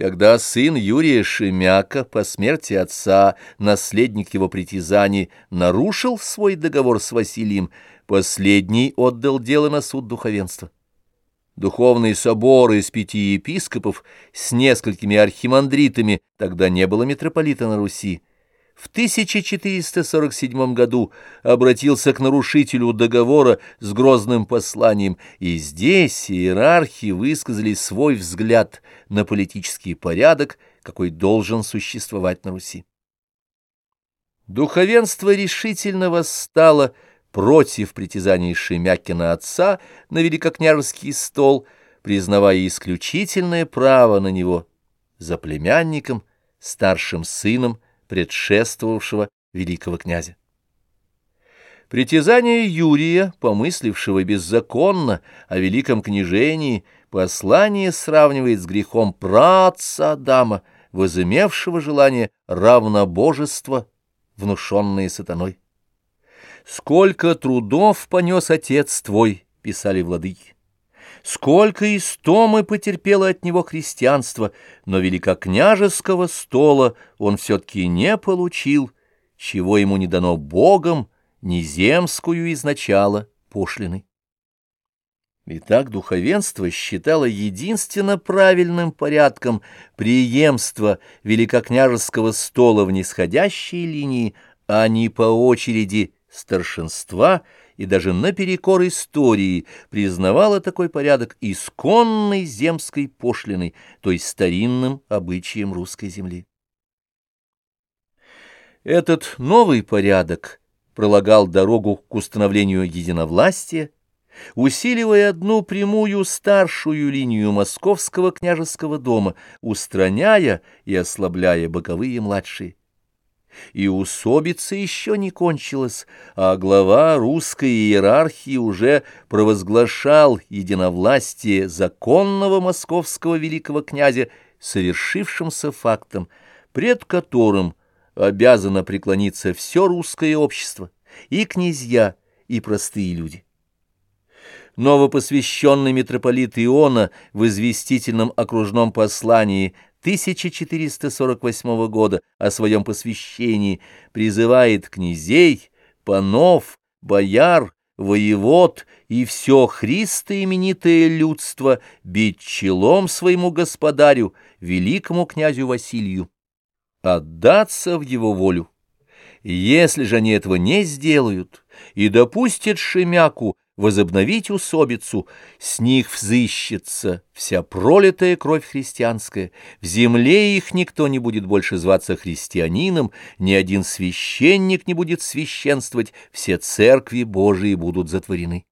Когда сын Юрия Шемяка по смерти отца, наследник его притязаний, нарушил свой договор с Василием, последний отдал дело на суд духовенства. Духовный собор из пяти епископов с несколькими архимандритами, тогда не было митрополита на Руси, в 1447 году обратился к нарушителю договора с грозным посланием, и здесь иерархи высказали свой взгляд на политический порядок, какой должен существовать на Руси. Духовенство решительно восстало против притязаний Шемякина отца на великокняжеский стол, признавая исключительное право на него за племянником, старшим сыном, предшествовавшего великого князя. Притязание Юрия, помыслившего беззаконно о великом княжении, послание сравнивает с грехом праотца Адама, возымевшего желание равнобожества, внушенное сатаной. «Сколько трудов понес отец твой», — писали владыки, Сколько истомы потерпело от него христианство, но великокняжеского стола он все-таки не получил, чего ему не дано Богом, ни земскую изначало пошлины. Итак, духовенство считало единственно правильным порядком преемства великокняжеского стола в нисходящей линии, а не по очереди старшинства и даже наперекор истории признавала такой порядок исконной земской пошлиной, то есть старинным обычаем русской земли. Этот новый порядок пролагал дорогу к установлению единовластия, усиливая одну прямую старшую линию московского княжеского дома, устраняя и ослабляя боковые младшие и усобица еще не кончилась, а глава русской иерархии уже провозглашал единовластие законного московского великого князя совершившимся фактом, пред которым обязано преклониться все русское общество, и князья, и простые люди. Новопосвященный митрополит Иона в известительном окружном послании 1448 года о своем посвящении призывает князей, панов, бояр, воевод и все христоименитое людство бить челом своему господарю, великому князю Василию, отдаться в его волю. Если же они этого не сделают и допустят Шемяку возобновить усобицу, с них взыщется вся пролитая кровь христианская, в земле их никто не будет больше зваться христианином, ни один священник не будет священствовать, все церкви Божии будут затворены.